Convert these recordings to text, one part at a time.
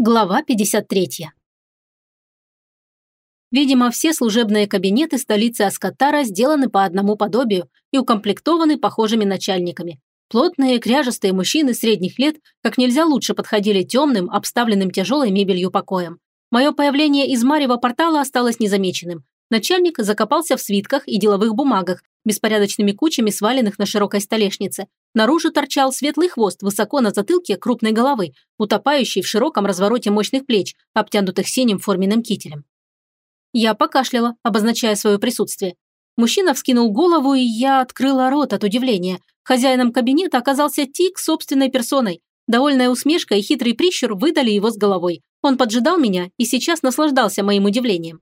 Глава 53. Видимо, все служебные кабинеты столицы Аскатара сделаны по одному подобию и укомплектованы похожими начальниками. Плотные, кряжестые мужчины средних лет как нельзя лучше подходили темным, обставленным тяжелой мебелью покоем. Мое появление из Марева портала осталось незамеченным. Начальник закопался в свитках и деловых бумагах, беспорядочными кучами сваленных на широкой столешнице. Наружу торчал светлый хвост высоко на затылке крупной головы, утопающий в широком развороте мощных плеч, обтянутых синим форменным кителем. Я покашляла, обозначая свое присутствие. Мужчина вскинул голову, и я открыла рот от удивления. Хозяином кабинета оказался Тик собственной персоной. Довольная усмешка и хитрый прищур выдали его с головой. Он поджидал меня и сейчас наслаждался моим удивлением.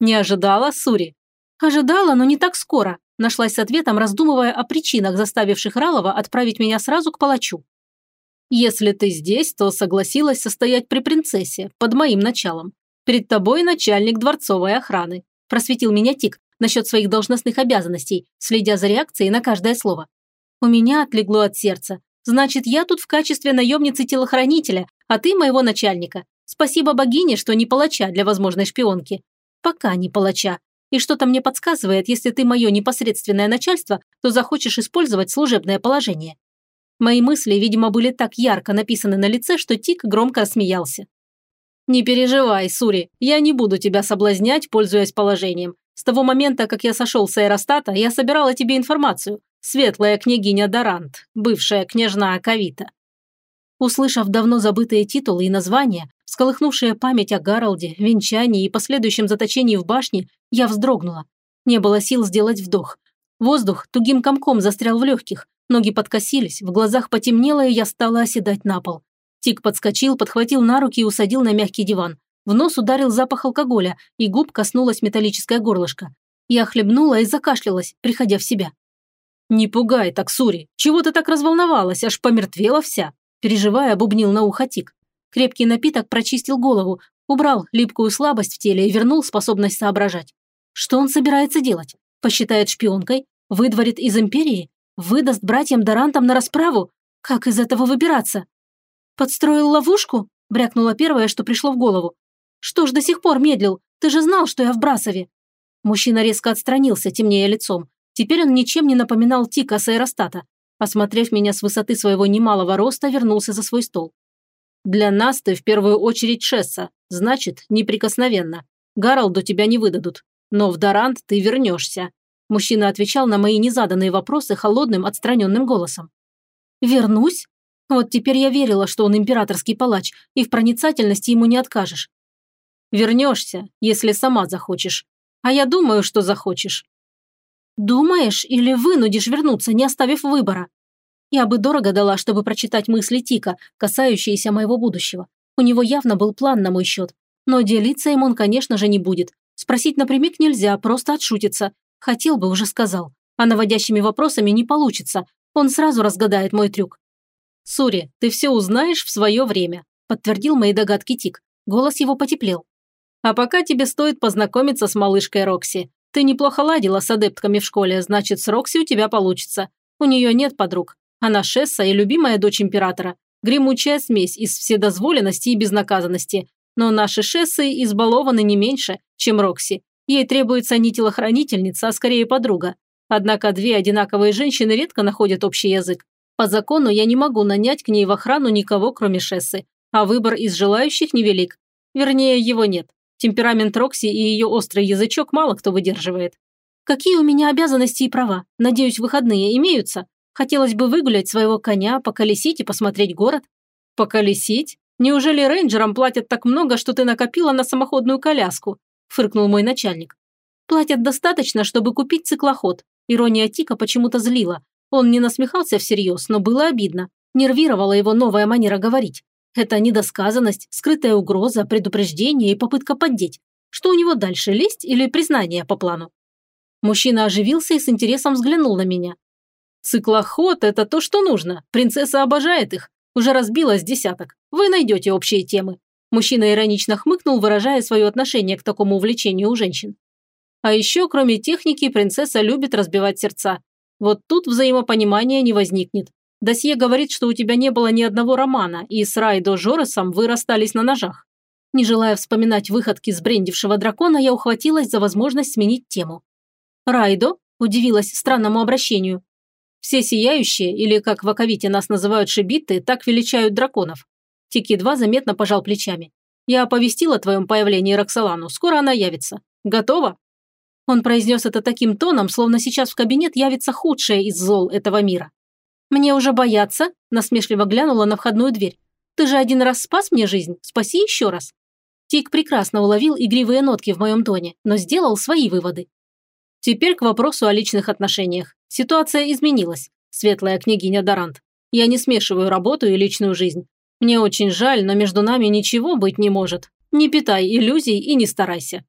Не ожидала, Сури? Ожидала, но не так скоро. Нашлась с ответом, раздумывая о причинах, заставивших Ралова отправить меня сразу к палачу. «Если ты здесь, то согласилась состоять при принцессе, под моим началом. Перед тобой начальник дворцовой охраны», просветил меня Тик насчет своих должностных обязанностей, следя за реакцией на каждое слово. У меня отлегло от сердца. Значит, я тут в качестве наемницы-телохранителя, а ты моего начальника. Спасибо богине, что не палача для возможной шпионки. Пока не палача. И что-то мне подсказывает, если ты мое непосредственное начальство, то захочешь использовать служебное положение. Мои мысли, видимо, были так ярко написаны на лице, что Тик громко рассмеялся. «Не переживай, Сури, я не буду тебя соблазнять, пользуясь положением. С того момента, как я сошел с аэростата, я собирала тебе информацию. Светлая княгиня Дарант, бывшая княжна Акавита. Услышав давно забытые титулы и названия, всколыхнувшие память о Гаролде, венчании и последующем заточении в башне, я вздрогнула. Не было сил сделать вдох. Воздух тугим комком застрял в легких, ноги подкосились, в глазах потемнело, и я стала оседать на пол. Тик подскочил, подхватил на руки и усадил на мягкий диван. В нос ударил запах алкоголя, и губ коснулась металлическое горлышко. Я хлебнула и закашлялась, приходя в себя. «Не пугай так, Сури! Чего ты так разволновалась, аж помертвела вся?» Переживая, бубнил на ухо Тик. Крепкий напиток прочистил голову, убрал липкую слабость в теле и вернул способность соображать. Что он собирается делать? Посчитает шпионкой? Выдворит из империи? Выдаст братьям-дарантам на расправу? Как из этого выбираться? Подстроил ловушку? Брякнула первое, что пришло в голову. Что ж до сих пор медлил? Ты же знал, что я в Брасове. Мужчина резко отстранился, темнее лицом. Теперь он ничем не напоминал Тика с аэростата. Осмотрев меня с высоты своего немалого роста, вернулся за свой стол. «Для нас ты в первую очередь Шесса, значит, неприкосновенно. Гаралду тебя не выдадут. Но в Дарант ты вернешься». Мужчина отвечал на мои незаданные вопросы холодным, отстраненным голосом. «Вернусь? Вот теперь я верила, что он императорский палач, и в проницательности ему не откажешь. Вернешься, если сама захочешь. А я думаю, что захочешь. Думаешь или вынудишь вернуться, не оставив выбора? Я бы дорого дала, чтобы прочитать мысли Тика, касающиеся моего будущего. У него явно был план на мой счет. Но делиться им он, конечно же, не будет. Спросить напрямик нельзя, просто отшутиться. Хотел бы, уже сказал. А наводящими вопросами не получится. Он сразу разгадает мой трюк. «Сури, ты все узнаешь в свое время», подтвердил мои догадки Тик. Голос его потеплел. «А пока тебе стоит познакомиться с малышкой Рокси. Ты неплохо ладила с адептками в школе, значит, с Рокси у тебя получится. У нее нет подруг. Она Шесса и любимая дочь императора. Гремучая смесь из вседозволенности и безнаказанности. Но наши Шессы избалованы не меньше, чем Рокси. Ей требуется не телохранительница, а скорее подруга. Однако две одинаковые женщины редко находят общий язык. По закону я не могу нанять к ней в охрану никого, кроме Шессы. А выбор из желающих невелик. Вернее, его нет. Темперамент Рокси и ее острый язычок мало кто выдерживает. Какие у меня обязанности и права? Надеюсь, выходные имеются? Хотелось бы выгулять своего коня, поколесить и посмотреть город. Поколесить? Неужели рейнджерам платят так много, что ты накопила на самоходную коляску? Фыркнул мой начальник. Платят достаточно, чтобы купить циклоход. Ирония Тика почему-то злила. Он не насмехался всерьез, но было обидно. Нервировала его новая манера говорить. Это недосказанность, скрытая угроза, предупреждение и попытка поддеть. Что у него дальше, лесть или признание по плану? Мужчина оживился и с интересом взглянул на меня. Циклоход – это то, что нужно. Принцесса обожает их. Уже разбилась десяток. Вы найдете общие темы. Мужчина иронично хмыкнул, выражая свое отношение к такому увлечению у женщин. А еще, кроме техники, принцесса любит разбивать сердца. Вот тут взаимопонимания не возникнет. Досье говорит, что у тебя не было ни одного романа, и с Райдо Жоресом вы расстались на ножах. Не желая вспоминать выходки сбрендившего дракона, я ухватилась за возможность сменить тему. «Райдо?» – удивилась странному обращению. «Все сияющие, или, как в Аковите нас называют шибиты, так величают драконов». Тики-2 заметно пожал плечами. «Я оповестил о твоем появлении Роксолану, скоро она явится. Готова?» Он произнес это таким тоном, словно сейчас в кабинет явится худшее из зол этого мира. «Мне уже бояться?» – насмешливо глянула на входную дверь. «Ты же один раз спас мне жизнь, спаси еще раз». Тик прекрасно уловил игривые нотки в моем тоне, но сделал свои выводы. Теперь к вопросу о личных отношениях. Ситуация изменилась, светлая княгиня Дарант. Я не смешиваю работу и личную жизнь. Мне очень жаль, но между нами ничего быть не может. Не питай иллюзий и не старайся.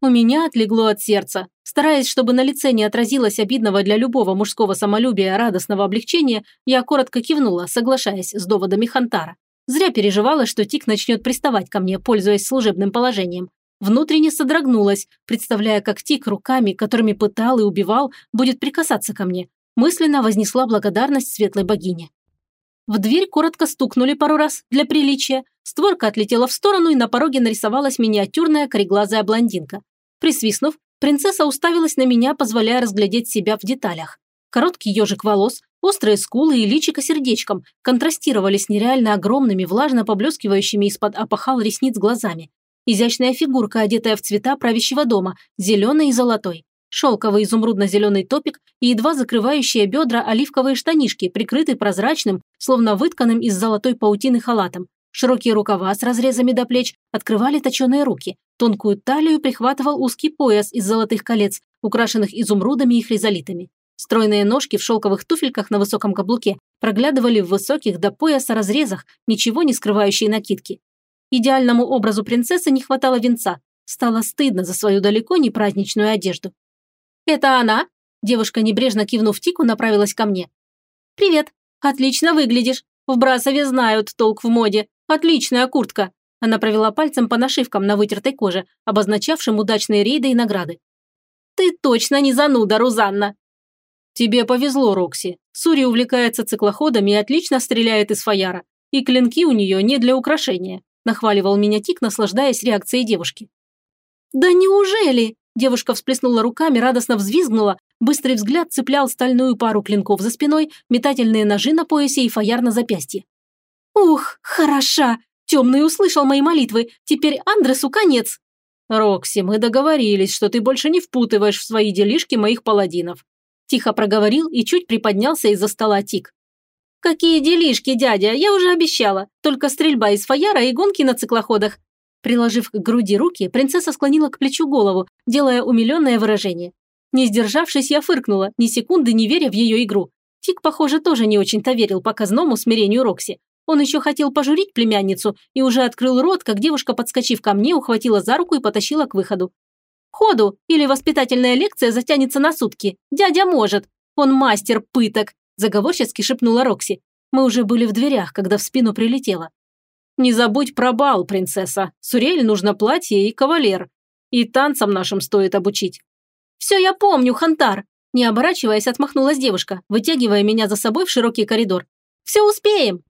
У меня отлегло от сердца. Стараясь, чтобы на лице не отразилось обидного для любого мужского самолюбия радостного облегчения, я коротко кивнула, соглашаясь с доводами Хантара. Зря переживала, что Тик начнет приставать ко мне, пользуясь служебным положением. Внутренне содрогнулась, представляя, как Тик руками, которыми пытал и убивал, будет прикасаться ко мне. Мысленно вознесла благодарность светлой богине. В дверь коротко стукнули пару раз, для приличия. Створка отлетела в сторону, и на пороге нарисовалась миниатюрная кореглазая блондинка. Присвистнув, принцесса уставилась на меня, позволяя разглядеть себя в деталях. Короткий ежик волос, острые скулы и личико сердечком контрастировали с нереально огромными, влажно поблескивающими из-под опахал ресниц глазами. Изящная фигурка, одетая в цвета правящего дома, зеленый и золотой. Шелковый изумрудно-зеленый топик и едва закрывающие бедра оливковые штанишки, прикрытые прозрачным, словно вытканным из золотой паутины халатом. Широкие рукава с разрезами до плеч открывали точеные руки. Тонкую талию прихватывал узкий пояс из золотых колец, украшенных изумрудами и хризолитами. Стройные ножки в шелковых туфельках на высоком каблуке проглядывали в высоких до пояса разрезах, ничего не скрывающие накидки. Идеальному образу принцессы не хватало венца. Стало стыдно за свою далеко не праздничную одежду. «Это она?» Девушка, небрежно кивнув Тику, направилась ко мне. «Привет. Отлично выглядишь. В Брасове знают толк в моде. Отличная куртка». Она провела пальцем по нашивкам на вытертой коже, обозначавшим удачные рейды и награды. «Ты точно не зануда, Рузанна!» «Тебе повезло, Рокси. Сури увлекается циклоходами и отлично стреляет из фаяра. И клинки у нее не для украшения», – нахваливал меня Тик, наслаждаясь реакцией девушки. «Да неужели?» – девушка всплеснула руками, радостно взвизгнула, быстрый взгляд цеплял стальную пару клинков за спиной, метательные ножи на поясе и фаяр на запястье. «Ух, хороша! Темный услышал мои молитвы, теперь Андресу конец!» «Рокси, мы договорились, что ты больше не впутываешь в свои делишки моих паладинов. Тихо проговорил и чуть приподнялся из-за стола Тик. «Какие делишки, дядя, я уже обещала. Только стрельба из фаяра и гонки на циклоходах». Приложив к груди руки, принцесса склонила к плечу голову, делая умиленное выражение. Не сдержавшись, я фыркнула, ни секунды не веря в ее игру. Тик, похоже, тоже не очень-то верил показному смирению Рокси. Он еще хотел пожурить племянницу и уже открыл рот, как девушка, подскочив ко мне, ухватила за руку и потащила к выходу. Ходу, или воспитательная лекция затянется на сутки. Дядя может. Он мастер пыток», – заговорчески шепнула Рокси. Мы уже были в дверях, когда в спину прилетело. «Не забудь про бал, принцесса. Сурель нужно платье и кавалер. И танцам нашим стоит обучить». «Все я помню, Хантар», – не оборачиваясь, отмахнулась девушка, вытягивая меня за собой в широкий коридор. «Все успеем!»